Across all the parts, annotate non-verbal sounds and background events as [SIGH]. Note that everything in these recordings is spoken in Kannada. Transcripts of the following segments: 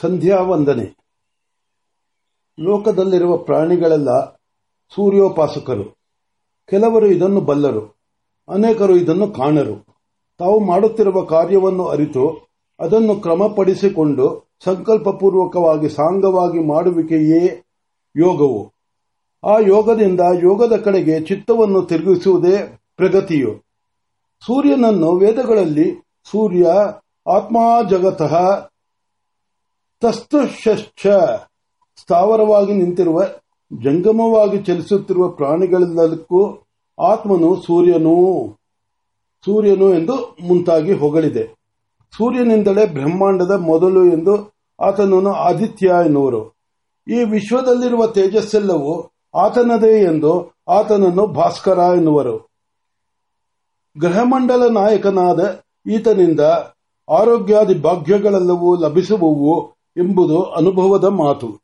ಸಂಧ್ಯಾ ವಂದನೆ ಲೋಕದಲ್ಲಿರುವ ಪ್ರಾಣಿಗಳೆಲ್ಲ ಸೂರ್ಯೋಪಾಸಕರು. ಕೆಲವರು ಇದನ್ನು ಬಲ್ಲರು, ಅನೇಕರು ಇದನ್ನು ಕಾಣರು. ತಾವು ಮಾಡುತ್ತಿರುವ ಕಾರ್ಯವನ್ನು ಅರಿತು ಅದನ್ನು ಕ್ರಮಪಡಿಸಿಕೊಂಡು ಸಂಕಲ್ಪಪೂರ್ವಕವಾಗಿ ಸಾಂಗವಾಗಿ ಮಾಡುವಿಕೆಯೇ ಯೋಗವು. ಆ ಯೋಗದಿಂದ ಯೋಗದ ಕಡೆಗೆ ಚಿತ್ತವನ್ನು ತಿರುಗಿಸುವುದೇ ಪ್ರಗತಿಯು. ಸೂರ್ಯನನ್ನು ವೇದಗಳಲ್ಲಿ ಸೂರ್ಯ, ಆತ್ಮ ಜಗತಃ ತಸ್ತುಶ್ಚ ಸ್ಥಾವರವಾಗಿ ನಿಂತಿರುವ, ಜಂಗಮವಾಗಿ ಚಲಿಸುತ್ತಿರುವ ಪ್ರಾಣಿಗಳೆಲ್ಲದಕ್ಕೂ ಆತ್ಮನು ಸೂರ್ಯನು. ಸೂರ್ಯನು ಎಂದು ಮುಂತಾಗಿ ಹೊಗಳಿದೆ. ಸೂರ್ಯನಿಂದಲೇ ಬ್ರಹ್ಮಾಂಡದ ಮೊದಲು ಎಂದು ಆತನನ್ನು ಆದಿತ್ಯ ಎನ್ನುವರು. ಈ ವಿಶ್ವದಲ್ಲಿರುವ ತೇಜಸ್ಸೆಲ್ಲವೂ ಆತನದೇ ಎಂದು ಆತನನ್ನು ಭಾಸ್ಕರ ಎನ್ನುವರು. ಗ್ರಹಮಂಡಲ ನಾಯಕನಾದ ಈತನಿಂದ ಆರೋಗ್ಯಾದಿ ಭಾಗ್ಯಗಳೆಲ್ಲವೂ ಲಭಿಸುವುವು ಎಂಬುದು ಅನುಭವದ ಮಾತು.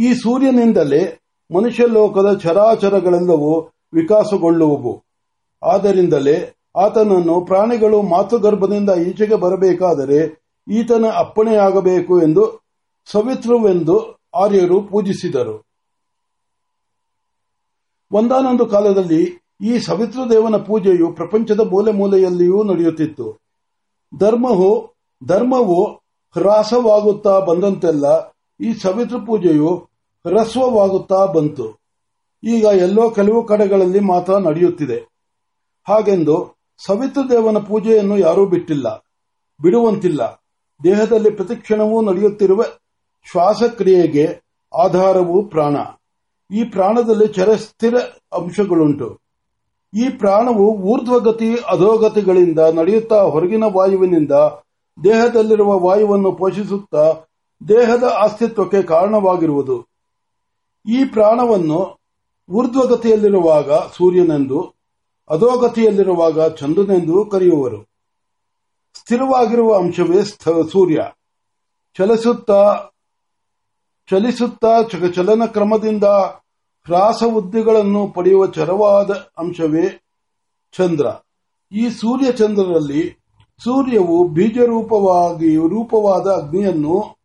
ಈ ಸೂರ್ಯನಿಂದಲೇ ಮನುಷ್ಯ ಲೋಕದ ಚರಾಚರಗಳೆಲ್ಲವೂ ವಿಕಾಸಗೊಳ್ಳುವುವು. ಆದ್ದರಿಂದಲೇ ಆತನನ್ನು ಪ್ರಾಣಿಗಳು ಮಾತೃಗರ್ಭದಿಂದ ಈಚೆಗೆ ಬರಬೇಕಾದರೆ ಈತನ ಅಪ್ಪಣೆಯಾಗಬೇಕು ಎಂದು ಸವಿತ್ರವೆಂದು ಆರ್ಯರು ಪೂಜಿಸಿದರು. ಒಂದಾನೊಂದು ಕಾಲದಲ್ಲಿ ಈ ಸವಿತೃದೇವನ ಪೂಜೆಯು ಪ್ರಪಂಚದ ಮೂಲೆ ಮೂಲೆಯಲ್ಲಿಯೂ ನಡೆಯುತ್ತಿತ್ತು. ಧರ್ಮವು ಧರ್ಮವು ಹ್ರಾಸವಾಗುತ್ತಾ ಬಂದಂತೆಲ್ಲ ಈ ಸವಿತೃ ಪೂಜೆಯು ಹ್ರಸ್ವವಾಗುತ್ತಾ ಬಂತು. ಈಗ ಎಲ್ಲೋ ಕೆಲವು ಕಡೆಗಳಲ್ಲಿ ಮಾತ್ರ ನಡೆಯುತ್ತಿದೆ. ಹಾಗೆಂದು ಸವಿತೃದೇವನ ಪೂಜೆಯನ್ನು ಯಾರೂ ಬಿಟ್ಟಿಲ್ಲ, ಬಿಡುವಂತಿಲ್ಲ. ದೇಹದಲ್ಲಿ ಪ್ರತಿಕ್ಷಣವೂ ನಡೆಯುತ್ತಿರುವ ಶ್ವಾಸಕ್ರಿಯೆಗೆ ಆಧಾರವು ಪ್ರಾಣ. ಈ ಪ್ರಾಣದಲ್ಲಿ ಚರಸ್ಥಿರ ಅಂಶಗಳುಂಟು. ಈ ಪ್ರಾಣವು ಊರ್ಧ್ವಗತಿ, ಅಧೋಗತಿಗಳಿಂದ ನಡೆಯುತ್ತಾ ಹೊರಗಿನ ವಾಯುವಿನಿಂದ ದೇಹದಲ್ಲಿರುವ ವಾಯುವನ್ನು ಪೋಷಿಸುತ್ತಾ ದೇಹದ ಅಸ್ತಿತ್ವಕ್ಕೆ ಕಾರಣವಾಗಿರುವುದು. ಈ ಪ್ರಾಣವನ್ನು ಊರ್ಧ್ವಗತಿಯಲ್ಲಿರುವಾಗ ಸೂರ್ಯನೆಂದು, ಅಧೋಗತಿಯಲ್ಲಿರುವಾಗ ಚಂದ್ರನೆಂದು ಕರೆಯುವರು. ಸ್ಥಿರವಾಗಿರುವ ಅಂಶವೇ ಸೂರ್ಯ. ಚಲಿಸುತ್ತಾ ಚಲಿಸುತ್ತಾ ಚಲನ ಕ್ರಮದಿಂದ ಹ್ರಾಸ ಹುದ್ದೆಗಳನ್ನು ಪಡೆಯುವ ಚರವಾದ ಅಂಶವೇ ಚಂದ್ರ. ಈ ಸೂರ್ಯ ಚಂದ್ರರಲ್ಲಿ ಸೂರ್ಯವು ಬೀಜರೂಪವಾಗಿ ರೂಪವಾದ ಅಗ್ನಿಯನ್ನು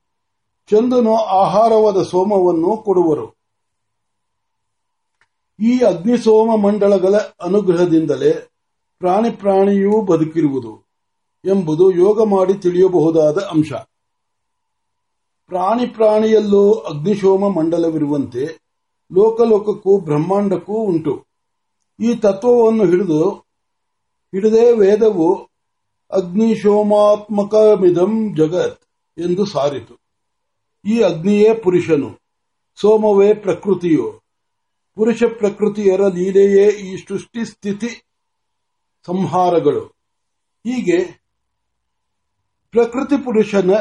ಚಂದನು ಆಹಾರವಾದ ಸೋಮವನ್ನು ಕೊಡುವರು. ಈ ಅಗ್ನಿ ಸೋಮ ಮಂಡಳಗಳ ಅನುಗ್ರಹದಿಂದಲೇ ಪ್ರಾಣಿ ಪ್ರಾಣಿಯೂ ಬದುಕಿರುವುದು ಎಂಬುದು ಯೋಗ ಮಾಡಿ ತಿಳಿಯಬಹುದಾದ ಅಂಶ. ಪ್ರಾಣಿ ಪ್ರಾಣಿಯಲ್ಲೂ ಅಗ್ನಿಶೋಮ ಮಂಡಲವಿರುವಂತೆ ಲೋಕಲೋಕಕ್ಕೂ ಬ್ರಹ್ಮಾಂಡಕ್ಕೂ ಉಂಟು. ಈ ತತ್ವವನ್ನು ಹಿಡಿದು ಹಿಡಿದೇ ವೇದವು ಅಗ್ನಿಶೋಮಾತ್ಮಕಮಿದಂ ಜಗತ್ ಎಂದು ಸಾರಿತು. ಈ ಅಗ್ನಿಯೇ ಪುರುಷನು, ಸೋಮವೇ ಪ್ರಕೃತಿಯು. ಪುರುಷ ಪ್ರಕೃತಿಯರ ಲೀಲೆಯೇ ಈ ಸೃಷ್ಟಿ ಸ್ಥಿತಿ ಸಂಹಾರಗಳು. ಹೀಗೆ ಪ್ರಕೃತಿ ಪುರುಷನ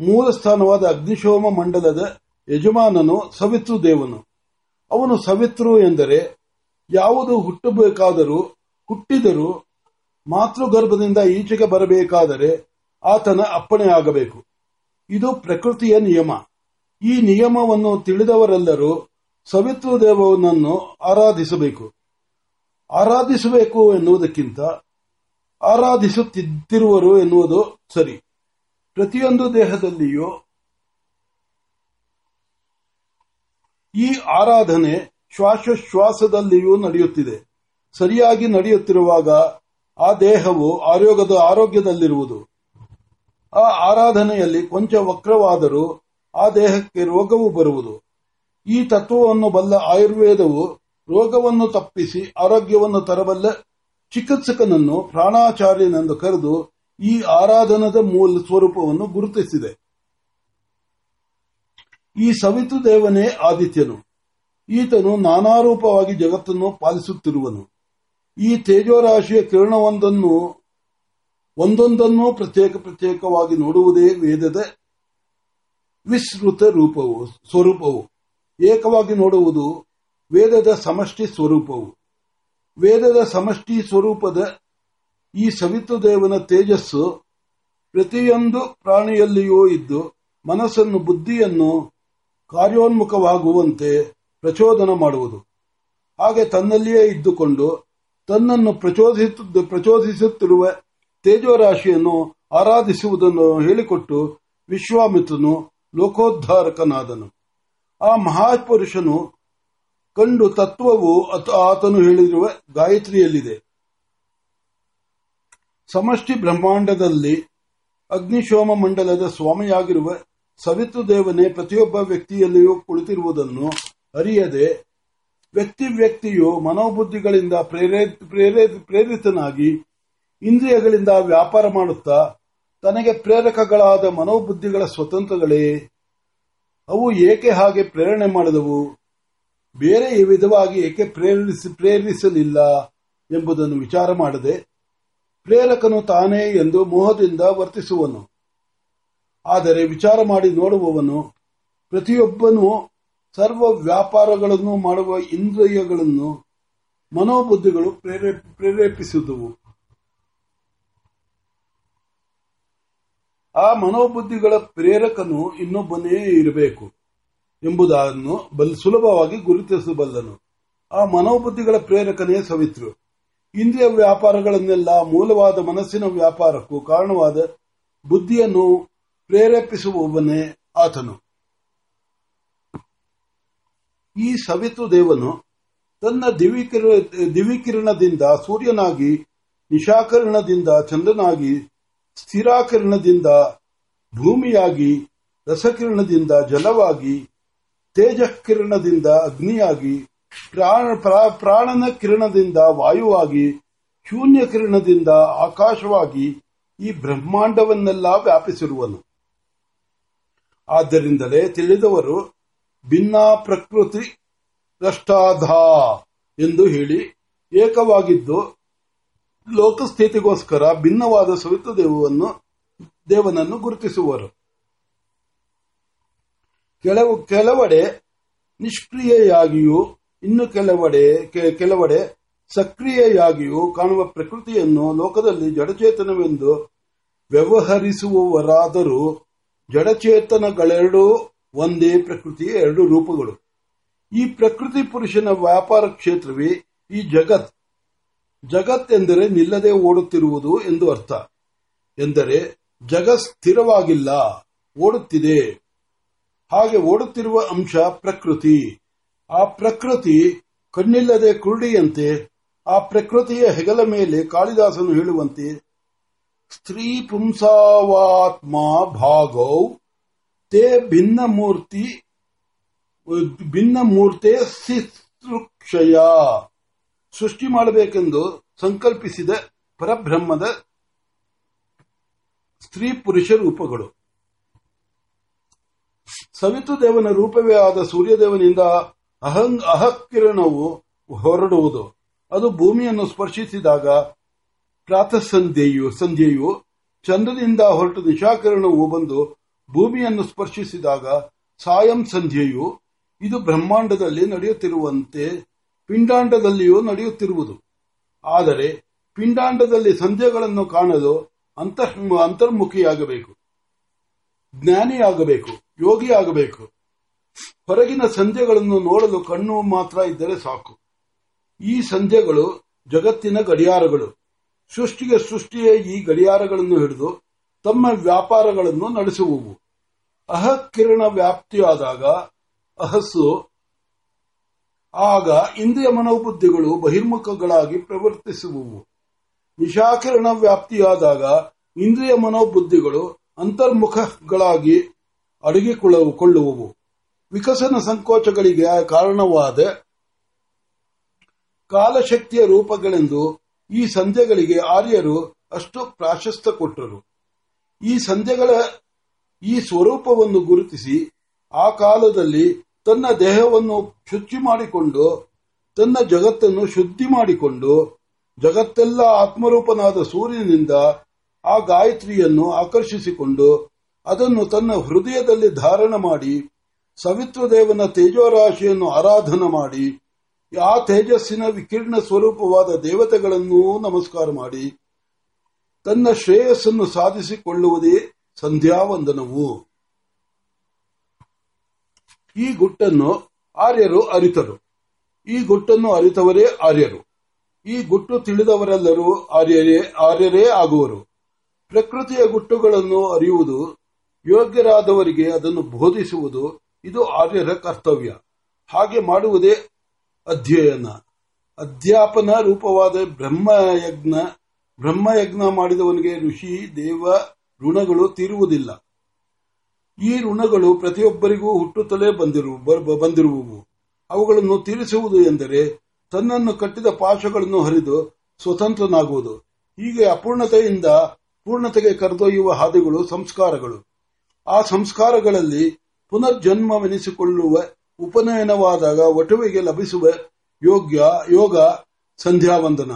ಮೂಲ ಸ್ಥಾನವಾದ ಅಗ್ನಿಶೋಮ ಮಂಡಲದ ಯಜಮಾನನು ಸವಿತೃದೇವನು ಅವನು ಸವಿತೃ ಎಂದರೆ, ಯಾವುದು ಹುಟ್ಟಬೇಕಾದರೂ, ಹುಟ್ಟಿದರೂ ಮಾತೃಗರ್ಭದಿಂದ ಈಚೆಗೆ ಬರಬೇಕಾದರೆ ಆತನ ಅಪ್ಪಣೆಯಾಗಬೇಕು ಇದು ಪ್ರಕೃತಿಯ ನಿಯಮ. ಈ ನಿಯಮವನ್ನು ತಿಳಿದವರೆಲ್ಲರೂ ಸವಿತೃದೇವನನ್ನು ಆರಾಧಿಸಬೇಕು. ಆರಾಧಿಸಬೇಕು ಎನ್ನುವುದಕ್ಕಿಂತ ಆರಾಧಿಸುತ್ತಿರುವರು ಎನ್ನುವುದು ಸರಿ. ಪ್ರತಿಯೊಂದು ದೇಹದಲ್ಲಿಯೂ ಈ ಆರಾಧನೆ ಶ್ವಾಸಶ್ವಾಸದಲ್ಲಿಯೂ ನಡೆಯುತ್ತಿದೆ. ಸರಿಯಾಗಿ ನಡೆಯುತ್ತಿರುವಾಗ ಆ ದೇಹವು ಆರೋಗ್ಯದ ಆರೋಗ್ಯದಲ್ಲಿರುವುದು. ಆ ಆರಾಧನೆಯಲ್ಲಿ ಕೊಂಚ ವಕ್ರವಾದರೂ ಆ ದೇಹಕ್ಕೆ ರೋಗವು ಬರುವುದು. ಈ ತತ್ವವನ್ನು ಬಲ್ಲ ಆಯುರ್ವೇದವು ರೋಗವನ್ನು ತಪ್ಪಿಸಿ ಆರೋಗ್ಯವನ್ನು ತರಬಲ್ಲ ಚಿಕಿತ್ಸಕನನ್ನು ಪ್ರಾಣಾಚಾರ್ಯನೆಂದು ಕರೆದು ಈ ಆರಾಧನದ ಮೂಲ ಸ್ವರೂಪವನ್ನು ಗುರುತಿಸಿದೆ. ಈ ಸವಿತು ದೇವನೇ ಆದಿತ್ಯನು. ಈತನು ನಾನಾ ರೂಪವಾಗಿ ಜಗತ್ತನ್ನು ಪಾಲಿಸುತ್ತಿರುವನು. ಈ ತೇಜೋರಾಶಿಯ ಕಿರಣವೊಂದನ್ನು, ಒಂದೊಂದನ್ನು ಪ್ರತ್ಯೇಕ ಪ್ರತ್ಯೇಕವಾಗಿ ನೋಡುವುದೇ ವೇದದ ವಿಸ್ತೃತ ರೂಪವು, ಸ್ವರೂಪವು. ಏಕವಾಗಿ ನೋಡುವುದು ವೇದದ ಸಮಷ್ಟಿ ಸ್ವರೂಪವು. ವೇದದ ಸಮಷ್ಟಿ ಸ್ವರೂಪದ ಈ ಸವಿತೃದೇವನ ತೇಜಸ್ಸು ಪ್ರತಿಯೊಂದು ಪ್ರಾಣಿಯಲ್ಲಿಯೂ ಇದ್ದು ಮನಸ್ಸನ್ನು, ಬುದ್ಧಿಯನ್ನು ಕಾರ್ಯೋನ್ಮುಖವಾಗುವಂತೆ ಪ್ರಚೋದನ ಮಾಡುವುದು. ಹಾಗೆ ತನ್ನಲ್ಲಿಯೇ ಇದ್ದುಕೊಂಡು ತನ್ನನ್ನು ಪ್ರಚೋದಿಸುತ್ತಿರುವ ತೇಜೋರಾಶಿಯನ್ನು ಆರಾಧಿಸುವುದನ್ನು ಹೇಳಿಕೊಟ್ಟು ವಿಶ್ವಾಮಿತ್ರನು ಲೋಕೋದ್ಧಾರಕನಾದನು. ಆ ಮಹಾಪುರುಷನು ಕಂಡು ತತ್ವವು ಆತನು ಹೇಳಿರುವ ಗಾಯತ್ರಿಯಲ್ಲಿದೆ. ಸಮಷ್ಟಿ ಬ್ರಹ್ಮಾಂಡದಲ್ಲಿ ಅಗ್ನಿಶೋಮ ಮಂಡಲದ ಸ್ವಾಮಿಯಾಗಿರುವ ಸವಿತು ದೇವನೇ ಪ್ರತಿಯೊಬ್ಬ ವ್ಯಕ್ತಿಯಲ್ಲಿಯೂ ಕುಳಿತಿರುವುದನ್ನು ಅರಿಯದೆ ವ್ಯಕ್ತಿ ವ್ಯಕ್ತಿಯು ಮನೋಬುದ್ಧಿಗಳಿಂದ ಪ್ರೇರಿತನಾಗಿ ಇಂದ್ರಿಯಗಳಿಂದ ವ್ಯಾಪಾರ ಮಾಡುತ್ತಾ ತನಗೆ ಪ್ರೇರಕಗಳಾದ ಮನೋಬುದ್ಧಿಗಳ ಸ್ವತಂತ್ರಗಳೇ, ಅವು ಏಕೆ ಹಾಗೆ ಪ್ರೇರಣೆ ಮಾಡಿದವು? ಬೇರೆ ಈ ವಿಧವಾಗಿ ಏಕೆ ಪ್ರೇರಿಸಲಿಲ್ಲ ಎಂಬುದನ್ನು ವಿಚಾರ ಮಾಡದೆ ಪ್ರೇರಕನು ತಾನೇ ಎಂದು ಮೋಹದಿಂದ ವರ್ತಿಸುವನು. ಆದರೆ ವಿಚಾರ ಮಾಡಿ ನೋಡುವವನು ಪ್ರತಿಯೊಬ್ಬನು ಸರ್ವ ವ್ಯಾಪಾರಗಳನ್ನು ಮಾಡುವ ಇಂದ್ರಿಯಗಳನ್ನು ಮನೋಬುದ್ಧಿಗಳು ಪ್ರೇರೇಪಿಸಿದವು. ಆ ಮನೋಬುದ್ಧಿಗಳ ಪ್ರೇರಕನು ಇನ್ನೊಬ್ಬನೇ ಇರಬೇಕು ಎಂಬುದನ್ನು ಸುಲಭವಾಗಿ ಗುರುತಿಸಬಲ್ಲನು. ಆ ಮನೋಬುದ್ಧಿಗಳ ಪ್ರೇರಕನೇ ಸವಿತ್ರು. ಇಂದ್ರಿಯ ವ್ಯಾಪಾರಗಳನ್ನೆಲ್ಲ ಮೂಲವಾದ ಮನಸ್ಸಿನ ವ್ಯಾಪಾರಕ್ಕೂ ಕಾರಣವಾದ ಬುದ್ಧಿಯನ್ನು ಪ್ರೇರೇಪಿಸುವವನೇ ಆತನು. ಈ ಸವಿತು ದೇವನು ತನ್ನ ದಿವಿಕಿರಣದಿಂದ ಸೂರ್ಯನಾಗಿ, ನಿಶಾಕರಣದಿಂದ ಚಂದ್ರನಾಗಿ, ಸ್ಥಿರಾಕಿರಣದಿಂದ ಭೂಮಿಯಾಗಿ, ರಸಕಿರಣದಿಂದ ಜಲವಾಗಿ, ತೇಜಕಿರಣದಿಂದ ಅಗ್ನಿಯಾಗಿ ಪ್ರಾಣನ ಕಿರಣದಿಂದ ವಾಯುವಾಗಿ ಶೂನ್ಯ ಕಿರಣದಿಂದ ಆಕಾಶವಾಗಿ ಈ ಬ್ರಹ್ಮಾಂಡವನ್ನೆಲ್ಲ ವ್ಯಾಪಿಸಿರುವನು. ಆದ್ದರಿಂದಲೇ ತಿಳಿದವರು ಭಿನ್ನ ಪ್ರಕೃತಿ ದ್ರಷ್ಟಾಧ ಎಂದು ಹೇಳಿ ಏಕವಾಗಿದ್ದು ಲೋಕಸ್ಥಿತಿಗೋಸ್ಕರ ಭಿನ್ನವಾದ ಸವಿತ ದೇವವನ್ನು ದೇವನನ್ನು ಗುರುತಿಸುವರು. ಕೆಲವು, ಕೆಲವೆಡೆ ನಿಷ್ಕ್ರಿಯೆಯಾಗಿಯೂ ಇನ್ನು ಕೆಲವೆಡೆ ಕೆಲವೆಡೆ ಸಕ್ರಿಯೆಯಾಗಿಯೂ ಕಾಣುವ ಪ್ರಕೃತಿಯನ್ನು ಲೋಕದಲ್ಲಿ ಜಡಚೇತನವೆಂದು ವ್ಯವಹರಿಸುವವರಾದರೂ ಜಡಚೇತನಗಳೆರಡೂ ಒಂದೇ ಪ್ರಕೃತಿಯ ಎರಡು ರೂಪಗಳು. ಈ ಪ್ರಕೃತಿ ಪುರುಷನ ವ್ಯಾಪಾರ ಕ್ಷೇತ್ರವೇ ಈ ಜಗತ್. ಜಗತ್ ಎಂದರೆ ನಿಲ್ಲದೆ ಓಡುತ್ತಿರುವುದು ಎಂದು ಅರ್ಥ. ಎಂದರೆ ಜಗತ್ ಸ್ಥಿರವಾಗಿಲ್ಲ, ಓಡುತ್ತಿದೆ. ಹಾಗೆ ಓಡುತ್ತಿರುವ ಅಂಶ ಪ್ರಕೃತಿ. ಆ ಪ್ರಕೃತಿ ಕಣ್ಣಿಲ್ಲದೆ ಕುರುಡಿಯಂತೆ, ಆ ಪ್ರಕೃತಿಯ ಹೆಗಲ ಮೇಲೆ ಕಾಳಿದಾಸನು ಹೇಳುವಂತೆ, ಸ್ತ್ರೀ ಪುಂಸಾವಾತ್ಮ ಭಾಗೌ ತೇ ಭಿನ್ನ ಮೂರ್ತಿ ಭಿನ್ನ ಮೂರ್ತೆ ಸಿಕ್ಷಯ ಸೃಷ್ಟಿ ಮಾಡಬೇಕೆಂದು ಸಂಕಲ್ಪಿಸಿದ ಪರಬ್ರಹ್ಮದ ಸ್ತ್ರೀ ಪುರುಷ ರೂಪಗಳು. ಸವಿತು ದೇವನ ರೂಪವೇ ಆದ ಸೂರ್ಯದೇವನಿಂದ ಅಹಂಗ್ ಅಹಕಿರಣವು ಹೊರಡುವುದು. ಅದು ಭೂಮಿಯನ್ನು ಸ್ಪರ್ಶಿಸಿದಾಗ ಪ್ರಾತಃ ಸಂಧ್ಯೆಯು ಸಂಧ್ಯೆಯು ಚಂದ್ರನಿಂದ ಹೊರಟು ನಿಶಾಕಿರಣವು ಬಂದು ಭೂಮಿಯನ್ನು ಸ್ಪರ್ಶಿಸಿದಾಗ ಸಾಯಂ ಸಂಧ್ಯೆಯು ಇದು ಬ್ರಹ್ಮಾಂಡದಲ್ಲಿ ನಡೆಯುತ್ತಿರುವಂತೆ ಪಿಂಡಾಂಡದಲ್ಲಿಯೂ ನಡೆಯುತ್ತಿರುವುದು. ಆದರೆ ಪಿಂಡಾಂಡದಲ್ಲಿ ಸಂಧ್ಯೆಗಳನ್ನು ಕಾಣಲು ಅಂತರ್ ಅಂತರ್ಮುಖಿಯಾಗಬೇಕು. ಜ್ಞಾನಿಯಾಗಬೇಕು, ಯೋಗಿಯಾಗಬೇಕು. ಹೊರಗಿನ ಸಂಧ್ಯೆಗಳನ್ನು ನೋಡಲು ಕಣ್ಣು ಮಾತ್ರ ಇದ್ದರೆ ಸಾಕು. ಈ ಸಂಧ್ಯೆಗಳು ಜಗತ್ತಿನ ಗಡಿಯಾರಗಳು. ಸೃಷ್ಟಿಗೆ ಸೃಷ್ಟಿಯೇ ಈ ಗಡಿಯಾರಗಳನ್ನು ಹಿಡಿದು ತಮ್ಮ ವ್ಯಾಪಾರಗಳನ್ನು ನಡೆಸುವವು. ಅಹಕಿರಣ ವ್ಯಾಪ್ತಿಯಾದಾಗ ಅಹಸ್ಸು, ಆಗ ಇಂದ್ರಿಯ ಮನೋಬುದ್ಧಿಗಳು ಬಹಿರ್ಮುಖಗಳಾಗಿ ಪ್ರವರ್ತಿಸುವವು. ನಿಶಾಕಿರಣ ವ್ಯಾಪ್ತಿಯಾದಾಗ ಇಂದ್ರಿಯ ಮನೋಬುದ್ಧಿಗಳು ಅಂತರ್ಮುಖಗಳಾಗಿ ಅಡಗಿಕೊಳ್ಳುವವು ವಿಕಸನ ಸಂಕೋಚಗಳಿಗೆ ಕಾರಣವಾದ ಕಾಲಶಕ್ತಿಯ ರೂಪಗಳೆಂದು ಈ ಸಂಧ್ಯಗಳಿಗೆ ಆರ್ಯರು ಅಷ್ಟು ಪ್ರಾಶಸ್ತ್ಯ ಕೊಟ್ಟರು. ಈ ಸಂಧ್ಯಗಳ ಈ ಸ್ವರೂಪವನ್ನು ಗುರುತಿಸಿ ಆ ಕಾಲದಲ್ಲಿ ತನ್ನ ದೇಹವನ್ನು ಶುಚಿ ಮಾಡಿಕೊಂಡು, ತನ್ನ ಜಗತ್ತನ್ನು ಶುದ್ಧಿ ಮಾಡಿಕೊಂಡು, ಜಗತ್ತೆಲ್ಲ ಆತ್ಮರೂಪನಾದ ಸೂರ್ಯನಿಂದ ಆ ಗಾಯತ್ರಿಯನ್ನು ಆಕರ್ಷಿಸಿಕೊಂಡು ಅದನ್ನು ತನ್ನ ಹೃದಯದಲ್ಲಿ ಧಾರಣ ಮಾಡಿ ಸವಿತ್ರದೇವನ ತೇಜೋರಾಶಿಯನ್ನು ಆರಾಧನ ಮಾಡಿ, ಆ ತೇಜಸ್ಸಿನ ವಿಕಿರಣ ಸ್ವರೂಪವಾದ ದೇವತೆಗಳನ್ನೂ ನಮಸ್ಕಾರ ಮಾಡಿ ತನ್ನ ಶ್ರೇಯಸ್ಸನ್ನು ಸಾಧಿಸಿಕೊಳ್ಳುವುದೇ ಸಂಧ್ಯಾವಂದನವು. ಈ ಗುಟ್ಟನ್ನು ಆರ್ಯರು ಅರಿತರು. ಈ ಗುಟ್ಟನ್ನು ಅರಿತವರೇ ಆರ್ಯರು. ಈ ಗುಟ್ಟು ತಿಳಿದವರೆಲ್ಲರೂ ಆರ್ಯರೇ ಆರ್ಯರೇ ಆಗುವರು. ಪ್ರಕೃತಿಯ ಗುಟ್ಟುಗಳನ್ನು ಅರಿಯುವುದು, ಯೋಗ್ಯರಾದವರಿಗೆ ಅದನ್ನು ಬೋಧಿಸುವುದು, ಇದು ಆರ್ಯರ ಕರ್ತವ್ಯ. ಹಾಗೆ ಮಾಡುವುದೇ ಅಧ್ಯಯನ. ಅಧ್ಯಾಪನ ರೂಪವಾದ ಬ್ರಹ್ಮಯಜ್ಞ ಬ್ರಹ್ಮಯಜ್ಞ ಮಾಡಿದವನಿಗೆ ಋಷಿ, ದೇವ, ಋಣಗಳು ತೀರುವುದಿಲ್ಲ. ಈ ಋಣಗಳು ಪ್ರತಿಯೊಬ್ಬರಿಗೂ ಹುಟ್ಟುತ್ತಲೇ ಬಂದಿರುವವು. ಅವುಗಳನ್ನು ತೀರಿಸುವುದು ಎಂದರೆ ತನ್ನನ್ನು ಕಟ್ಟಿದ ಪಾಶಗಳನ್ನು ಹರಿದು ಸ್ವತಂತ್ರನಾಗುವುದು. ಹೀಗೆ ಅಪೂರ್ಣತೆಯಿಂದ ಪೂರ್ಣತೆಗೆ ಕರೆದೊಯ್ಯುವ ಹಾದಿಗಳು ಸಂಸ್ಕಾರಗಳು. ಆ ಸಂಸ್ಕಾರಗಳಲ್ಲಿ ಪುನರ್ಜನ್ಮವೆನಿಸಿಕೊಳ್ಳುವ, ಉಪನಯನವಾದಾಗ ಒಟುವಿಗೆ ಲಭಿಸುವ ಯೋಗ್ಯ ಯೋಗ, ಸಂಧ್ಯಾವಂದನ.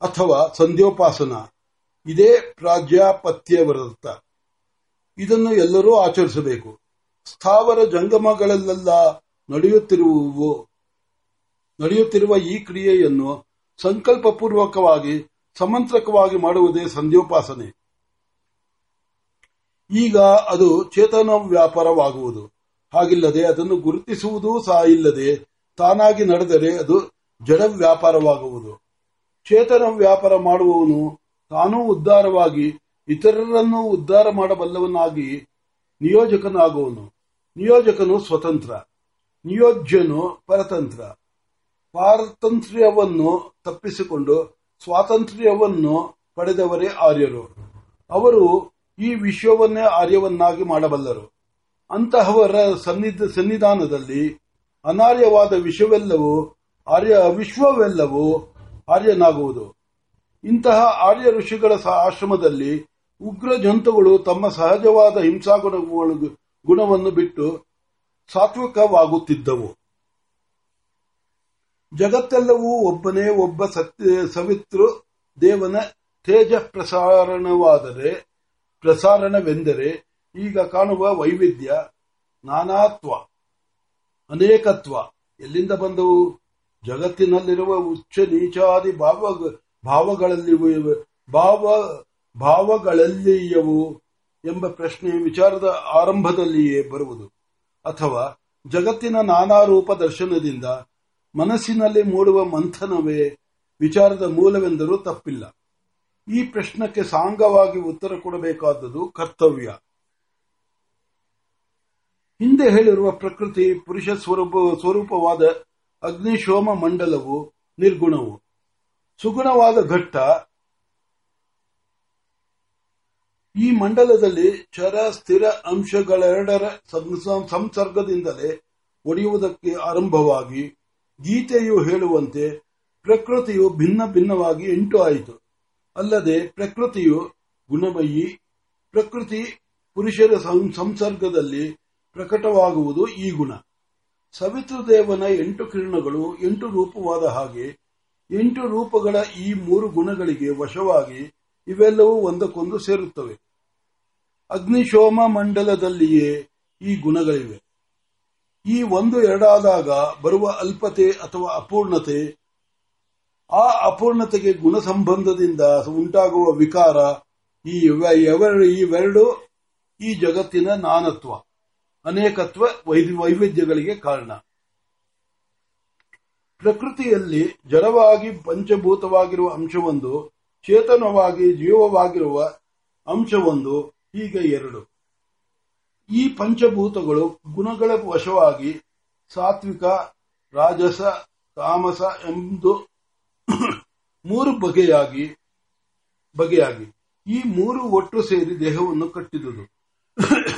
ಅಥವಾ ಸಂಧ್ಯೋಪಾಸನ. ಇದೇ ಪ್ರಾಜ್ಯಾಪತ್ಯ ವ್ರತ ಇದನ್ನು ಎಲ್ಲರೂ ಆಚರಿಸಬೇಕು. ಸ್ಥಾವರ ಜಂಗಮಗಳಲ್ಲೆಲ್ಲ ನಡೆಯುತ್ತಿರುವು ನಡೆಯುತ್ತಿರುವ ಈ ಕ್ರಿಯೆಯನ್ನು ಸಂಕಲ್ಪಪೂರ್ವಕವಾಗಿ, ಸಮಂತ್ರಕವಾಗಿ ಮಾಡುವುದೇ ಸಂಧ್ಯೋಪಾಸನೆ. ಈಗ ಅದು ಚೇತನ ವ್ಯಾಪಾರವಾಗುವುದು. ಹಾಗಿಲ್ಲದೆ ಅದನ್ನು ಗುರುತಿಸುವುದೂ ಸಹ ಇಲ್ಲದೆ ತಾನಾಗಿ ನಡೆದರೆ ಅದು ಜಡ ವ್ಯಾಪಾರವಾಗುವುದು ಚೇತನ ವ್ಯಾಪಾರ ಮಾಡುವವನು ತಾನೂ ಉದ್ಧಾರವಾಗಿ, ಇತರರನ್ನು ಉದ್ಧಾರ ಮಾಡಬಲ್ಲವನಾಗಿ ನಿಯೋಜಕನಾಗುವನು. ನಿಯೋಜಕನು ಸ್ವತಂತ್ರ, ನಿಯೋಜ್ಯನು ಪರತಂತ್ರ. ಪಾರತಂತ್ರ್ಯವನ್ನು ತಪ್ಪಿಸಿಕೊಂಡು ಸ್ವಾತಂತ್ರ್ಯವನ್ನು ಪಡೆದವರೇ ಆರ್ಯರು. ಅವರು ಈ ವಿಶ್ವವನ್ನೇ ಆರ್ಯವನ್ನಾಗಿ ಮಾಡಬಲ್ಲರು. ಅಂತಹವರ ಸನ್ನಿಧಾನದಲ್ಲಿ ಅನಾರ್ಯವಾದ ವಿಶ್ವವೆಲ್ಲವೂ, ಆರ್ಯ ವಿಶ್ವವೆಲ್ಲವೂ ಆರ್ಯನಾಗುವುದು ಇಂತಹ ಆರ್ಯ ಋಷಿಗಳ ಆಶ್ರಮದಲ್ಲಿ ಉಗ್ರ ಜಂತುಗಳು ತಮ್ಮ ಸಹಜವಾದ ಹಿಂಸಾಗುಣ ಗುಣವನ್ನು ಬಿಟ್ಟು ಸಾತ್ವಿಕವಾಗುತ್ತಿದ್ದವು. ಜಗತ್ತೆಲ್ಲವೂ ಒಬ್ಬನೇ ಒಬ್ಬ ಸತ್ಯ ಸವಿತೃ ದೇವನ ತೇಜ ಪ್ರಸಾರಣವಾದರೆ, ಪ್ರಸಾರಣವೆಂದರೆ ಈಗ ಕಾಣುವ ವೈವಿಧ್ಯ ನಾನಾತ್ವ, ಅನೇಕತ್ವ ಎಲ್ಲಿಂದ ಬಂದವು? ಜಗತ್ತಿನಲ್ಲಿರುವ ಉಚ್ಚ ನೀಚಾದಿ ಭಾವ ಭಾವಗಳಲ್ಲಿ ಭಾವ, ಭಾವಗಳಲ್ಲಿಯವು ಎಂಬ ಪ್ರಶ್ನೆ ವಿಚಾರದ ಆರಂಭದಲ್ಲಿಯೇ ಬರುವುದು. ಅಥವಾ ಜಗತ್ತಿನ ನಾನಾ ರೂಪ ದರ್ಶನದಿಂದ ಮನಸ್ಸಿನಲ್ಲಿ ಮೂಡುವ ಮಂಥನವೇ ವಿಚಾರದ ಮೂಲವೆಂದರೂ ತಪ್ಪಿಲ್ಲ. ಈ ಪ್ರಶ್ನಕ್ಕೆ ಸಾಂಗವಾಗಿ ಉತ್ತರ ಕೊಡಬೇಕಾದದ್ದು ಕರ್ತವ್ಯ. ಹಿಂದೆ ಹೇಳಿರುವ ಪ್ರಕೃತಿ ಪುರುಷ ಸ್ವರೂಪ, ಸ್ವರೂಪವಾದ ಅಗ್ನಿಶೋಮ ಮಂಡಲವು ನಿರ್ಗುಣವು. ಸುಗುಣವಾದ ಘಟ್ಟ. ಈ ಮಂಡಲದಲ್ಲಿ ಚರ, ಸ್ಥಿರ ಅಂಶಗಳೆರಡರ ಸಂಸರ್ಗದಿಂದಲೇ ಒಡೆಯುವುದಕ್ಕೆ ಆರಂಭವಾಗಿ ಗೀತೆಯು ಹೇಳುವಂತೆ ಪ್ರಕೃತಿಯು ಭಿನ್ನ ಭಿನ್ನವಾಗಿ ಎಂಟು ಆಯಿತು. ಅಲ್ಲದೆ ಪ್ರಕೃತಿಯು ಗುಣಮಯಿ, ಪ್ರಕೃತಿ ಪುರುಷರ ಸಂಸರ್ಗದಲ್ಲಿ ಪ್ರಕಟವಾಗುವುದು ಈ ಗುಣ. ಸವಿತೃದೇವನ ಎಂಟು ಕಿರಣಗಳು ಎಂಟು ರೂಪವಾದ ಹಾಗೆ ಎಂಟು ರೂಪಗಳ ಈ ಮೂರು ಗುಣಗಳಿಗೆ ವಶವಾಗಿ ಇವೆಲ್ಲವೂ ಒಂದಕ್ಕೊಂದು ಸೇರುತ್ತವೆ. ಅಗ್ನಿಶೋಮ ಮಂಡಲದಲ್ಲಿಯೇ ಈ ಗುಣಗಳಿವೆ. ಈ ಒಂದು ಎರಡಾದಾಗ ಬರುವ ಅಲ್ಪತೆ ಅಥವಾ ಅಪೂರ್ಣತೆ, ಆ ಅಪೂರ್ಣತೆಗೆ ಗುಣ ಸಂಬಂಧದಿಂದ ಉಂಟಾಗುವ ವಿಕಾರ ಈ ಇವೆರಡು ಈ ಜಗತ್ತಿನ ನಾನತ್ವ. ಅನೇಕತ್ವ ವೈವಿಧ್ಯಗಳಿಗೆ ಕಾರಣ. ಪ್ರಕೃತಿಯಲ್ಲಿ ಜಡವಾಗಿ ಪಂಚಭೂತವಾಗಿರುವ ಅಂಶವೊಂದು, ಚೇತನವಾಗಿ ಜೀವವಾಗಿರುವ ಅಂಶವೊಂದು, ಹೀಗೆ ಎರಡು. ಈ ಪಂಚಭೂತಗಳು ಗುಣಗಳ ವಶವಾಗಿ ಸಾತ್ವಿಕ, ರಾಜಸ, ತಾಮಸ ಎಂದು [COUGHS] ಮೂರು ಬಗೆಯಾಗಿ ಬಗೆಯಾಗಿ. ಈ ಮೂರು ಒಟ್ಟು ಸೇರಿ ದೇಹವನ್ನು ಕಟ್ಟಿದುದು. [COUGHS]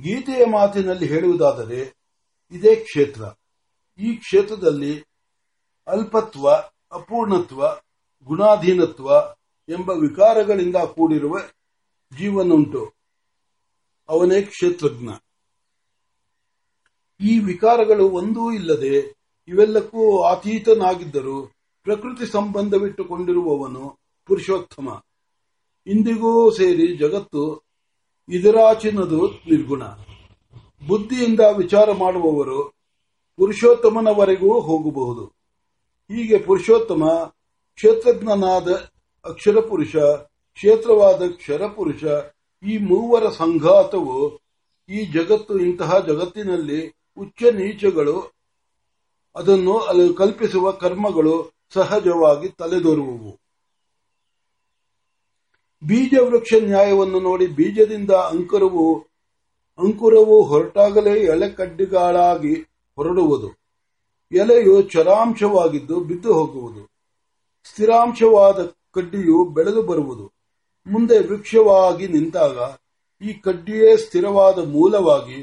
ಗೀತೆಯ ಮಾತಿನಲ್ಲಿ ಹೇಳುವುದಾದರೆ, ಇದೇ ಕ್ಷೇತ್ರ. ಈ ಕ್ಷೇತ್ರದಲ್ಲಿ ಅಲ್ಪತ್ವ, ಅಪೂರ್ಣತ್ವ, ಗುಣಾಧೀನತ್ವ ಎಂಬ ವಿಕಾರಗಳಿಂದ ಕೂಡಿರುವ ಜೀವನುಂಟು ಅವನೇ ಕ್ಷೇತ್ರಜ್ಞ. ಈ ವಿಕಾರಗಳು ಒಂದೂ ಇಲ್ಲದೆ ಇವೆಲ್ಲಕ್ಕೂ ಆತೀತನಾಗಿದ್ದರೂ ಪ್ರಕೃತಿ ಸಂಬಂಧವಿಟ್ಟುಕೊಂಡಿರುವವನು ಪುರುಷೋತ್ತಮ. ಇಂದಿಗೂ ಸೇರಿ ಜಗತ್ತು ಇದರಾಚಿನದು ನಿರ್ಗುಣ. ಬುದ್ಧಿಯಿಂದ ವಿಚಾರ ಮಾಡುವವರು ಪುರುಷೋತ್ತಮನವರೆಗೂ ಹೋಗಬಹುದು. ಹೀಗೆ ಪುರುಷೋತ್ತಮ ಕ್ಷೇತ್ರಜ್ಞನಾದ ಅಕ್ಷರ ಪುರುಷ ಕ್ಷೇತ್ರವಾದ ಕ್ಷರಪುರುಷ, ಈ ಮೂವರ ಸಂಘಾತವು ಈ ಜಗತ್ತು, ಇಂತಹ ಜಗತ್ತಿನಲ್ಲಿ ಉಚ್ಚ ನೀಚಗಳು, ಅದನ್ನು ಕಲ್ಪಿಸುವ ಕರ್ಮಗಳು ಸಹಜವಾಗಿ ತಲೆದೋರುವುವು. ಬೀಜ ವೃಕ್ಷ ನ್ಯಾಯವನ್ನು ನೋಡಿ ಬೀಜದಿಂದ ಅಂಕುರವು ಅಂಕುರವು ಹೊರಟಾಗಲೇ ಎಲೆ ಕಡ್ಡಿಗಳಾಗಿ ಹೊರಡುವುದು. ಎಲೆಯು ಚರಾಂಶವಾಗಿದ್ದು ಬಿದ್ದು ಹೋಗುವುದು. ಸ್ಥಿರಾಂಶವಾದ ಕಡ್ಡಿಯು ಬೆಳೆದು ಬರುವುದು. ಮುಂದೆ ವೃಕ್ಷವಾಗಿ ನಿಂತಾಗ ಈ ಕಡ್ಡಿಯೇ ಸ್ಥಿರವಾದ ಮೂಲವಾಗಿ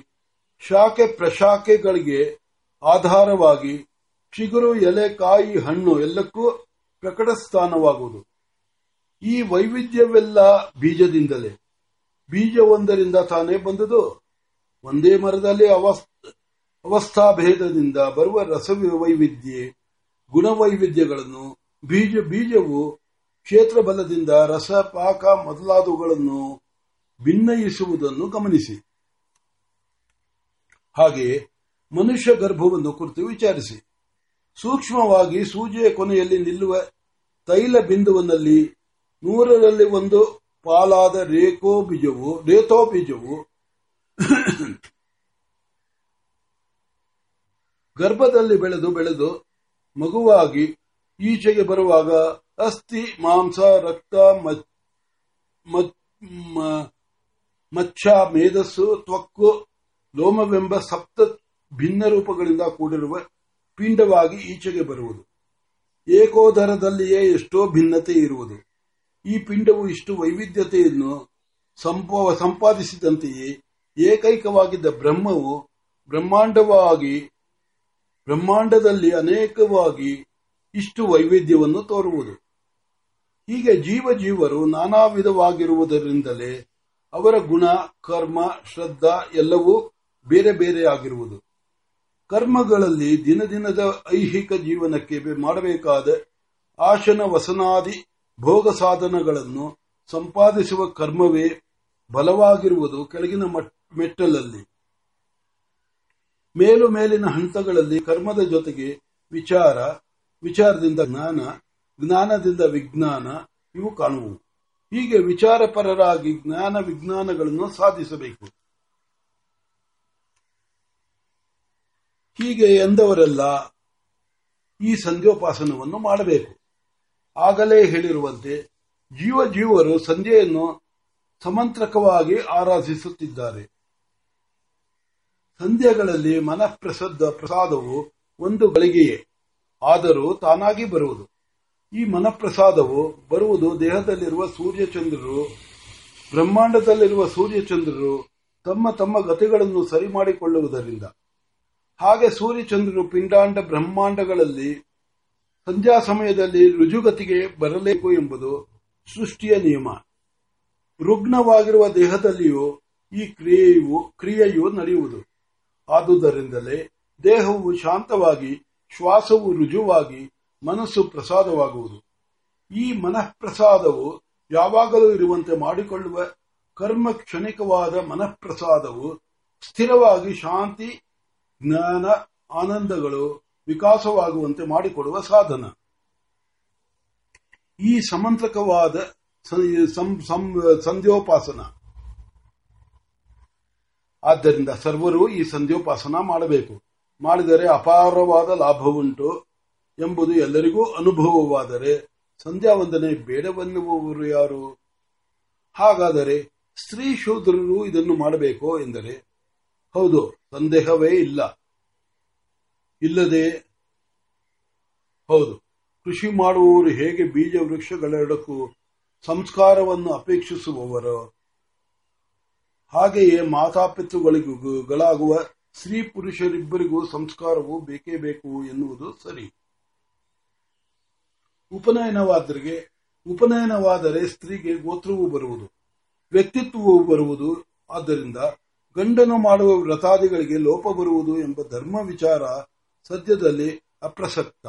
ಶಾಖೆ ಪ್ರಶಾಖೆಗಳಿಗೆ ಆಧಾರವಾಗಿ ಚಿಗುರು ಎಲೆ, ಕಾಯಿ, ಹಣ್ಣು ಎಲ್ಲಕ್ಕೂ ಪ್ರಕಟ ಸ್ಥಾನವಾಗುವುದು ಈ ವೈವಿಧ್ಯವೆಲ್ಲ ಬೀಜದಿಂದಲೇ. ಬೀಜ ಒಂದರಿಂದ ತಾನೇ ಬಂದುದು. ಒಂದೇ ಮರದಲ್ಲಿ ಅವಸ್ಥಾ ಭೇದದಿಂದ ಬರುವ ರಸ ವೈವಿಧ್ಯ ಗುಣವೈವಿಧ್ಯಗಳನ್ನು, ಬೀಜ, ಬೀಜವು ಕ್ಷೇತ್ರ ಬಲದಿಂದ ರಸ, ಪಾಕ ಮೊದಲಾದವುಗಳನ್ನು ಭಿನ್ನಯಿಸುವುದನ್ನು ಗಮನಿಸಿ. ಹಾಗೆ ಮನುಷ್ಯ ಗರ್ಭವನ್ನು ಕುರಿತು ವಿಚಾರಿಸಿ. ಸೂಕ್ಷ್ಮವಾಗಿ ಸೂಜೆಯ ಕೊನೆಯಲ್ಲಿ ನಿಲ್ಲುವ ತೈಲ ಬಿಂದುವಿನಲ್ಲಿ ನೂರರಲ್ಲಿ ಒಂದು ಪಾಲಾದ ರೇಖೋ ಬೀಜವು, ರೇತೋ ಬೀಜವು ಗರ್ಭದಲ್ಲಿ ಬೆಳೆದು ಬೆಳೆದು ಮಗುವಾಗಿ ಈಚೆಗೆ ಬರುವಾಗ ಅಸ್ಥಿ, ಮಾಂಸ, ರಕ್ತ ಮಚ್ಚ, ಮೇಧಸ್ಸು ತ್ವಕ್ಕು ಲೋಮವೆಂಬ ಸಪ್ತ ಭಿನ್ನ ರೂಪಗಳಿಂದ ಕೂಡಿರುವ ಪಿಂಡವಾಗಿ ಈಚೆಗೆ ಬರುವುದು. ಏಕೋದರದಲ್ಲಿಯೇ ಎಷ್ಟೋ ಭಿನ್ನತೆ ಇರುವುದು. ಈ ಪಿಂಡವು ಇಷ್ಟು ವೈವಿಧ್ಯತೆಯನ್ನು ಸಂಪಾದಿಸಿದಂತೆಯೇ ಏಕೈಕವಾಗಿದ್ದ ಬ್ರಹ್ಮವು ಬ್ರಹ್ಮಾಂಡವಾಗಿ, ಬ್ರಹ್ಮಾಂಡದಲ್ಲಿ ಅನೇಕವಾಗಿ ಇಷ್ಟು ವೈವಿಧ್ಯವನ್ನು ತೋರುವುದು. ಹೀಗೆ ಜೀವ ಜೀವರು ನಾನಾ ವಿಧವಾಗಿರುವುದರಿಂದಲೇ ಅವರ ಗುಣ, ಕರ್ಮ, ಶ್ರದ್ಧಾ ಎಲ್ಲವೂ ಬೇರೆ ಬೇರೆ ಆಗಿರುವುದು. ಕರ್ಮಗಳಲ್ಲಿ ದಿನ ದಿನದ ಐಹಿಕ ಜೀವನಕ್ಕೆ ಮಾಡಬೇಕಾದ ಆಶನ ವಸನಾದಿ ಭೋಗ ಸಾಧನಗಳನ್ನು ಸಂಪಾದಿಸುವ ಕರ್ಮವೇ ಬಲವಾಗಿರುವುದು ಕೆಳಗಿನ ಮೆಟ್ಟಲಲ್ಲಿ. ಮೇಲು ಮೇಲಿನ ಹಂತಗಳಲ್ಲಿ ಕರ್ಮದ ಜೊತೆಗೆ ವಿಚಾರ, ವಿಚಾರದಿಂದ ಜ್ಞಾನ, ಜ್ಞಾನದಿಂದ ವಿಜ್ಞಾನ ಇವು ಕಾಣುವು. ಹೀಗೆ ವಿಚಾರಪರರಾಗಿ ಜ್ಞಾನ ವಿಜ್ಞಾನಗಳನ್ನು ಸಾಧಿಸಬೇಕು. ಹೀಗೆ ಎಂದವರೆಲ್ಲ ಈ ಸಂಧ್ಯೋಪಾಸನವನ್ನು ಮಾಡಬೇಕು. ಆಗಲೇ ಹೇಳಿರುವಂತೆ ಜೀವ ಜೀವರು ಸಂಧ್ಯೆಯನ್ನು ಸಮಂತ್ರಕವಾಗಿ ಆರಾಧಿಸುತ್ತಿದ್ದಾರೆ. ಸಂಧ್ಯೆಗಳಲ್ಲಿ ಮನಃಪ್ರಸದ್ದ ಪ್ರಸಾದವು ಒಂದು ಗಳಿಗೆಯೇ. ಆದರೂ ತಾನಾಗಿ ಬರುವುದು. ಈ ಮನಃಪ್ರಸಾದವು ಬರುವುದು ದೇಹದಲ್ಲಿರುವ ಸೂರ್ಯಚಂದ್ರರು, ಬ್ರಹ್ಮಾಂಡದಲ್ಲಿರುವ ಸೂರ್ಯಚಂದ್ರರು ತಮ್ಮ ತಮ್ಮ ಗತಿಗಳನ್ನು ಸರಿ ಮಾಡಿಕೊಳ್ಳುವುದರಿಂದ ಹಾಗೆ ಸೂರ್ಯಚಂದ್ರರು ಪಿಂಡಾಂಡ ಬ್ರಹ್ಮಾಂಡಗಳಲ್ಲಿ ಸಂಧ್ಯಾ ಸಮಯದಲ್ಲಿ ರುಜುಗತಿಗೆ ಬರಬೇಕು ಎಂಬುದು ಸೃಷ್ಟಿಯ ನಿಯಮ. ರುಗ್ಣವಾಗಿರುವ ದೇಹದಲ್ಲಿಯೂ ಈ ಕ್ರಿಯೆಯು ಕ್ರಿಯೆಯು ನಡೆಯುವುದು. ಆದುದರಿಂದಲೇ ದೇಹವು ಶಾಂತವಾಗಿ, ಶ್ವಾಸವು ರುಜುವಾಗಿ, ಮನಸ್ಸು ಪ್ರಸಾದವಾಗುವುದು. ಈ ಮನಃಪ್ರಸಾದವು ಯಾವಾಗಲೂ ಇರುವಂತೆ ಮಾಡಿಕೊಳ್ಳುವ ಕರ್ಮ ಕ್ಷಣಿಕವಾದ ಮನಃಪ್ರಸಾದವು ಸ್ಥಿರವಾಗಿ ಶಾಂತಿ, ಜ್ಞಾನ, ಆನಂದಗಳು ವಿಕಾಸವಾಗುವಂತೆ ಮಾಡಿಕೊಡುವ ಸಾಧನ. ಈ ಸಮಂತ್ರಕವಾದ ಸಂಧ್ಯೋಪಾಸನ. ಆದ್ದರಿಂದ ಸರ್ವರು ಈ ಸಂಧ್ಯೋಪಾಸನ ಮಾಡಬೇಕು. ಮಾಡಿದರೆ ಅಪಾರವಾದ ಲಾಭವುಂಟು ಎಂಬುದು ಎಲ್ಲರಿಗೂ ಅನುಭವವಾದರೆ ಸಂಧ್ಯಾ ವಂದನೆ ಬೇಡವೆನ್ನುವವರು ಯಾರು? ಹಾಗಾದರೆ ಸ್ತ್ರೀ ಶೂದ್ರರು ಇದನ್ನು ಮಾಡಬೇಕು ಎಂದರೆ, ಹೌದು, ಸಂದೇಹವೇ ಇಲ್ಲ. ಇಲ್ಲದೆ ಹೌದು. ಕೃಷಿ ಮಾಡುವವರು ಹೇಗೆ ಬೀಜ ವೃಕ್ಷಗಳೆರಡಕ್ಕೂ ಸಂಸ್ಕಾರವನ್ನು ಅಪೇಕ್ಷಿಸುವವರು, ಹಾಗೆಯೇ ಮಾತಾಪಿತೃಗಳಿಗಳಾಗುವ ಸ್ತ್ರೀ ಪುರುಷರಿಬ್ಬರಿಗೂ ಸಂಸ್ಕಾರವು ಬೇಕೇ ಬೇಕು ಎನ್ನುವುದು ಸರಿ. ಉಪನಯನವಾದರಿಗೆ, ಉಪನಯನವಾದರೆ ಸ್ತ್ರೀಗೆ ಗೋತ್ರವೂ ಬರುವುದು, ವ್ಯಕ್ತಿತ್ವವು ಬರುವುದು, ಆದ್ದರಿಂದ ಗಂಡನು ಮಾಡುವ ವ್ರತಾದಿಗಳಿಗೆ ಲೋಪ ಬರುವುದು ಎಂಬ ಧರ್ಮ ವಿಚಾರ ಸದ್ಯದಲ್ಲಿ ಅಪ್ರಸಕ್ತ.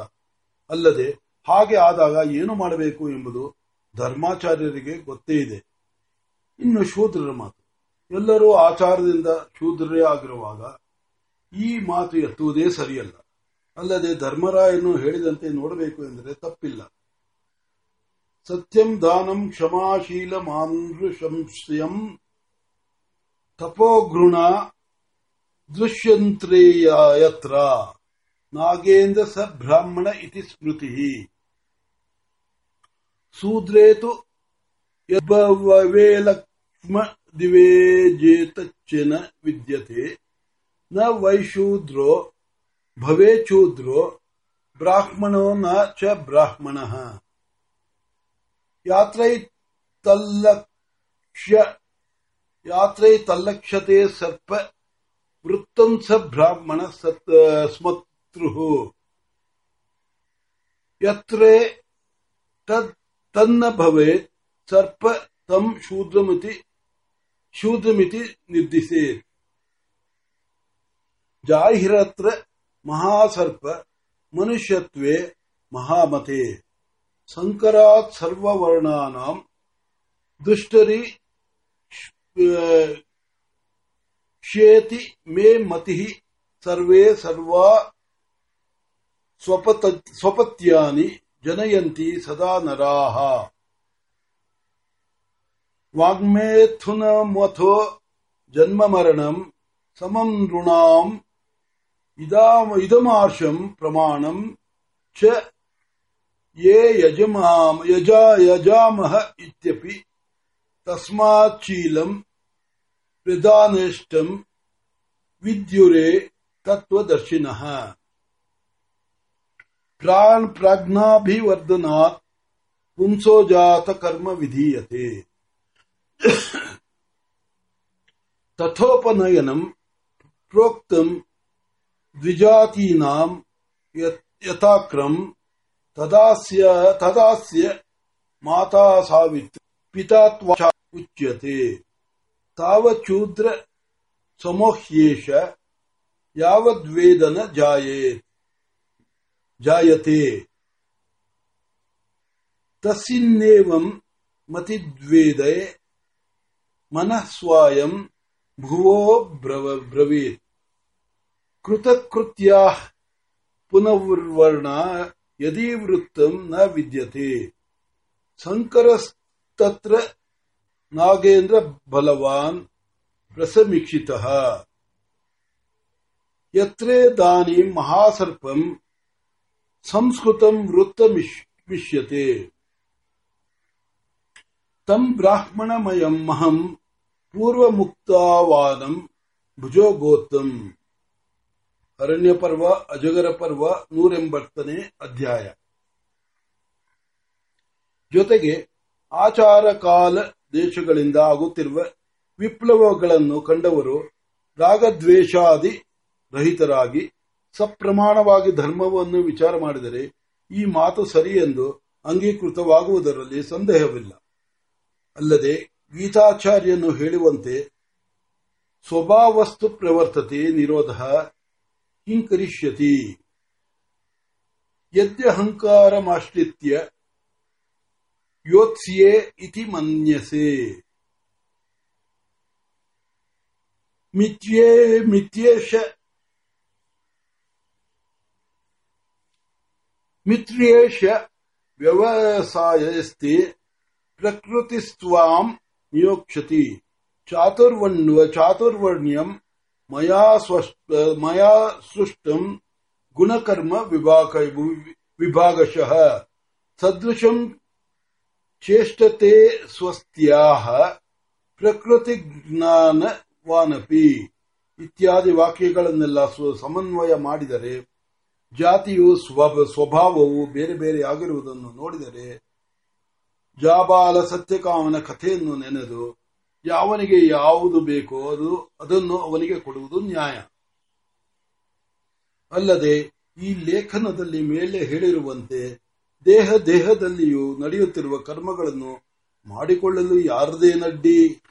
ಅಲ್ಲದೆ ಹಾಗೆ ಆದಾಗ ಏನು ಮಾಡಬೇಕು ಎಂಬುದು ಧರ್ಮಾಚಾರ್ಯರಿಗೆ ಗೊತ್ತೇ ಇದೆ. ಇನ್ನು ಶೂದ್ರರ ಮಾತು. ಎಲ್ಲರೂ ಆಚಾರದಿಂದ ಶೂದ್ರರೇ ಆಗಿರುವಾಗ ಈ ಮಾತು ಎತ್ತುವುದೇ ಸರಿಯಲ್ಲ. ಅಲ್ಲದೆ ಧರ್ಮರಾಯನು ಹೇಳಿದಂತೆ ನೋಡಬೇಕು ಎಂದರೆ ತಪ್ಪಿಲ್ಲ. ಸತ್ಯಂ ದಾನಂ ಕ್ಷಮಾಶೀಲ ಮಾನೃಶಂಸ್ಯಂ ತಪೋಗೃಣ ದೃಶ್ಯಂತ್ರೇಯತ್ರ ನಾಗೇಂದ್ರ ಸ ಬ್ರಾಹ್ಮಣ ಇತಿ ಸ್ಮೃತಿ. ಸೂದ್ರೇತು ಯದ್ಭವೇ ಲಕ್ಷ್ಮ ದಿವೇಜೇತಚ್ಚನ ವಿದ್ಯತೆ. ನ ವೈಶೂದ್ರೋ ಭವೇಚೂದ್ರೋ ಬ್ರಾಹ್ಮಣೋ ನ ಚ ಬ್ರಾಹ್ಮಣ. ಯಾತ್ರೈತಲ್ಲಕ್ಷ್ಯ ಯಾತ್ರೈತಲ್ಲಕ್ಷ್ಯತೆ ಸರ್ಪ ವೃತ್ತಂ ಸ ಬ್ರಾಹ್ಮಣ शत्रुः। यत्रे तद तन्न भवे सर्प तम शूद्रमिति शूद्रमिति निर्दिशे। जाहिरत्र महासर्प मनुष्यत्वे महामते। संकरात सर्ववर्णानाम दुष्टरी क्षेति मे मतिः सर्वे सर्वा ಸ್ವಪತ ಸ್ವಪತ್ಯಾನಿ ಜನಯಂತಿ ಸದಾ ನರಾಹ. ವಾಗ್ಮೇಥುನಮಥೋ ಜನ್ಮ ಮರಣಂ ಸಮಂ ನೃಣಾಂ ಇದಮಾರ್ಷಂ ಪ್ರಮಾಣಂ ಚ ಯೇ ಯಜಮಾಮ ಯಜಾ ಯಜಾಮಹ ಇತ್ಯಪಿ ತಸ್ಮಾತ್ ಶೀಲಂ ಪ್ರಧಾನೇಷ್ಟಂ ವಿದ್ಯುರೇ ತತ್ವದರ್ಶಿನಃ. ಪ್ರಾಣ್ ಪ್ರಾಜ್ಞಾಭಿವರ್ಧನಾತ್ ಪುಂಸೋ ಜಾತ ಕರ್ಮ ವಿಧೀಯತೆ. ತಥೋಪನಯನಂ ಪ್ರೋಕ್ತಂ ದ್ವಿಜಾತೀನಾಂ ಯಥಾಕ್ರಮ್ ತದಾಸ್ಯ ತದಾಸ್ಯ ಮಾತಾ ಸಾವಿತ್ರಿ ಪಿತಾತ್ವ ಉಚ್ಯತೆ. ತಾವಚೂದ್ರ ಸಮೋಹ್ಯೇಷ ಯಾವದ್ವೇದನ ಜಾಯೇತ್ ಜಾಯತೆ. ಮತಿದ್ವೇದೆ ಮನಃ ಸ್ವಾಯಂ ಭುವೋ ಬ್ರವ ಬ್ರವೀತ್ ಕೃತಕೃತ್ಯ ಪುನರ್ವರ್ಣ ಯದಿ ವೃತ್ತಂ ನ ವಿದ್ಯತೆ ಸಂಕರಸ್ತತ್ರ ನಾಗೇಂದ್ರ ಬಲವಾನ್ ಪ್ರಸಮೀಕ್ಷಿತ ಯತ್ರೇ ದಾನಿ ಮಹಾಸರ್ಪಂ ಸಂಸ್ಕೃತಂ ವೃತ್ತಮಿಷ್ಯತೆ ತಂ ಬ್ರಾಹ್ಮಣಮಯಂ ಮಹಂ ಪೂರ್ವಮುಕ್ತಾವಾನಂ ಭುಜೋಗೋತ್ತಂ. ಅರಣ್ಯ ಪರ್ವ, ಅಜಗರ ಪರ್ವ, ನೂರೆಂಬತ್ತನೇ ಅಧ್ಯಾಯ. ಜೊತೆಗೆ ಆಚಾರ ಕಾಲ ದೇಶಗಳಿಂದ ಆಗುತ್ತಿರುವ ವಿಪ್ಲವಗಳನ್ನು ಕಂಡವರು ರಾಗದ್ವೇಷಾದಿ ರಹಿತರಾಗಿ ಸಪ್ರಮಾಣವಾಗಿ ಧರ್ಮವನ್ನು ವಿಚಾರ ಮಾಡಿದರೆ ಈ ಮಾತು ಸರಿ ಎಂದು ಅಂಗೀಕೃತವಾಗುವುದರಲ್ಲಿ ಸಂದೇಹವಿಲ್ಲ. ಅಲ್ಲದೆ ಗೀತಾಚಾರ್ಯನು ಹೇಳುವಂತೆ ಸ್ವಭಾವಸ್ತು ಪ್ರವರ್ತತೆ ನಿರೋಧ ಹಿಂಕರಿಷ್ಯತಿ. ಯದ್ಯಹಂಕಾರಮಾಶ್ರಿತ್ಯ ಯೋತ್ಸಿಯೇ ಇತಿ ಮನ್ಯಸೆ. ಮಿಥ್ಯೇ ಮಿಥ್ಯೇಶ ಮಿತ್ರ್ಯೇಶ ವ್ಯವಸಾಯಸ್ತೆ ಪ್ರಕೃತಿಸ್ತ್ವಾಂ ನಿಯೋಕ್ಷತಿ ಚಾತುರ್ವಣ್ವ ಚಾತುರ್ವರ್ಣ್ಯಂ ಮಯಾ ಸ್ವಷ್ಟ ಮಯಾ ಸೃಷ್ಟಂ ಗುಣಕರ್ಮ ವಿಭಾಗ ವಿಭಾಗಶಃ. ಸದೃಶಂ ಚೇಷ್ಟತೆ ಸ್ವಸ್ತ್ಯಾಹ ಪ್ರಕೃತಿ ಇತ್ಯಾದಿ ವಾಕ್ಯಗಳನ್ನೆಲ್ಲ ಸಮನ್ವಯ ಮಾಡಿದರೆ ಜಾತಿಯು ಸ್ವಭಾವವು ಬೇರೆ ಬೇರೆ ಆಗಿರುವುದನ್ನು ನೋಡಿದರೆ ಜಾಬಾಲ ಸತ್ಯಕಾಮನ ಕಥೆಯನ್ನು ನೆನೆದು ಯಾವನಿಗೆ ಯಾವುದು ಬೇಕೋ ಅದು ಅದನ್ನು ಅವನಿಗೆ ಕೊಡುವುದು ನ್ಯಾಯ. ಅಲ್ಲದೆ ಈ ಲೇಖನದಲ್ಲಿ ಮೇಲೆ ಹೇಳಿರುವಂತೆ ದೇಹ ದೇಹದಲ್ಲಿಯೂ ನಡೆಯುತ್ತಿರುವ ಕರ್ಮಗಳನ್ನು ಮಾಡಿಕೊಳ್ಳಲು ಯಾರದೇ ನಡ್ಡಿ.